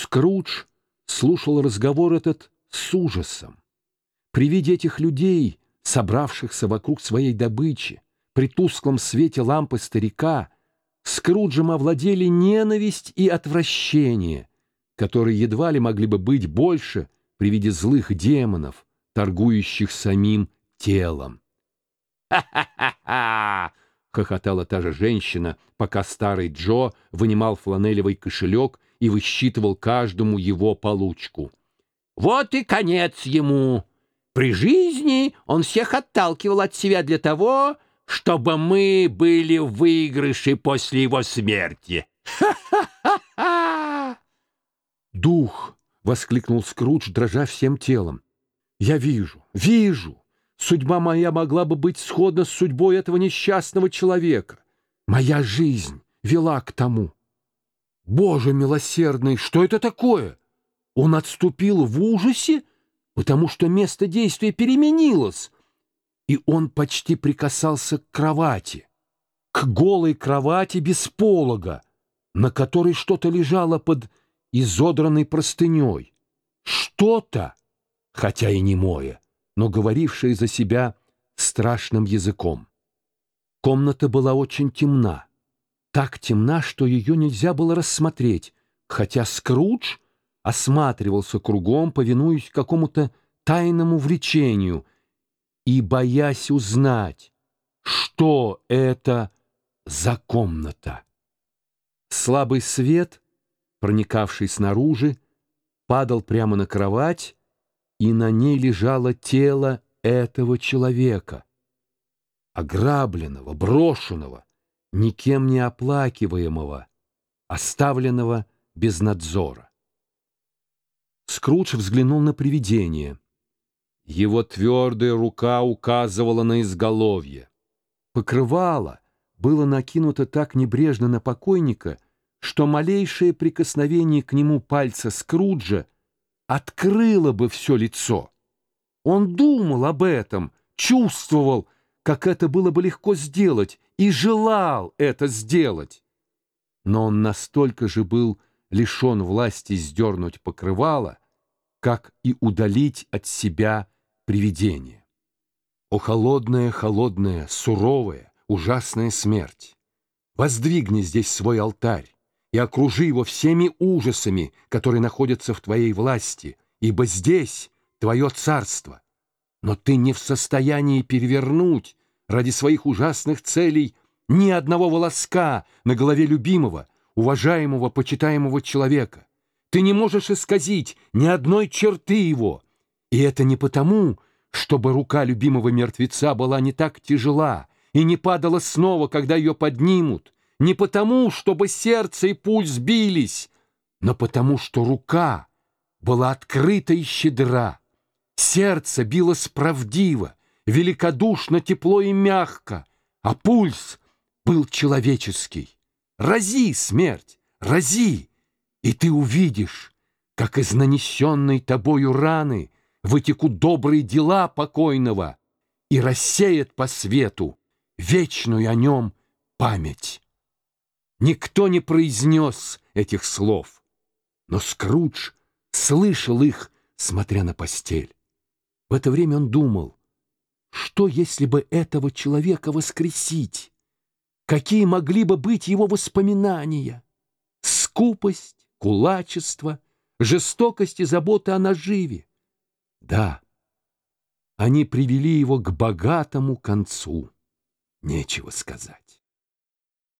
Скрудж слушал разговор этот с ужасом. При виде этих людей, собравшихся вокруг своей добычи, при тусклом свете лампы старика, Скруджем овладели ненависть и отвращение, которые едва ли могли бы быть больше при виде злых демонов, торгующих самим телом. «Ха-ха-ха-ха!» — хохотала та же женщина, пока старый Джо вынимал фланелевый кошелек и высчитывал каждому его получку. «Вот и конец ему! При жизни он всех отталкивал от себя для того, чтобы мы были в выигрыше после его смерти. Ха-ха-ха-ха!» «Дух!» — воскликнул Скрудж, дрожа всем телом. «Я вижу, вижу! Судьба моя могла бы быть сходна с судьбой этого несчастного человека. Моя жизнь вела к тому. Боже милосердный, что это такое? Он отступил в ужасе, потому что место действия переменилось, и он почти прикасался к кровати, к голой кровати без полога, на которой что-то лежало под изодранной простыней. Что-то, хотя и не мое, но говорившее за себя страшным языком. Комната была очень темна так темна, что ее нельзя было рассмотреть, хотя Скрудж осматривался кругом, повинуясь какому-то тайному влечению и боясь узнать, что это за комната. Слабый свет, проникавший снаружи, падал прямо на кровать, и на ней лежало тело этого человека, ограбленного, брошенного, никем не оплакиваемого, оставленного без надзора. Скрудж взглянул на привидение. Его твердая рука указывала на изголовье. Покрывало было накинуто так небрежно на покойника, что малейшее прикосновение к нему пальца Скруджа открыло бы все лицо. Он думал об этом, чувствовал, как это было бы легко сделать, и желал это сделать. Но он настолько же был лишен власти сдернуть покрывало, как и удалить от себя привидение. О холодная, холодная, суровая, ужасная смерть! Воздвигни здесь свой алтарь и окружи его всеми ужасами, которые находятся в твоей власти, ибо здесь твое царство. Но ты не в состоянии перевернуть ради своих ужасных целей ни одного волоска на голове любимого, уважаемого, почитаемого человека. Ты не можешь исказить ни одной черты его. И это не потому, чтобы рука любимого мертвеца была не так тяжела и не падала снова, когда ее поднимут, не потому, чтобы сердце и пульс бились, но потому, что рука была открыта и щедра, сердце билось правдиво, великодушно, тепло и мягко, а пульс был человеческий. Рази, смерть, рази, и ты увидишь, как из нанесенной тобою раны вытекут добрые дела покойного и рассеет по свету вечную о нем память. Никто не произнес этих слов, но Скрудж слышал их, смотря на постель. В это время он думал, что, если бы этого человека воскресить? Какие могли бы быть его воспоминания? Скупость, кулачество, жестокость и забота о наживе. Да, они привели его к богатому концу. Нечего сказать.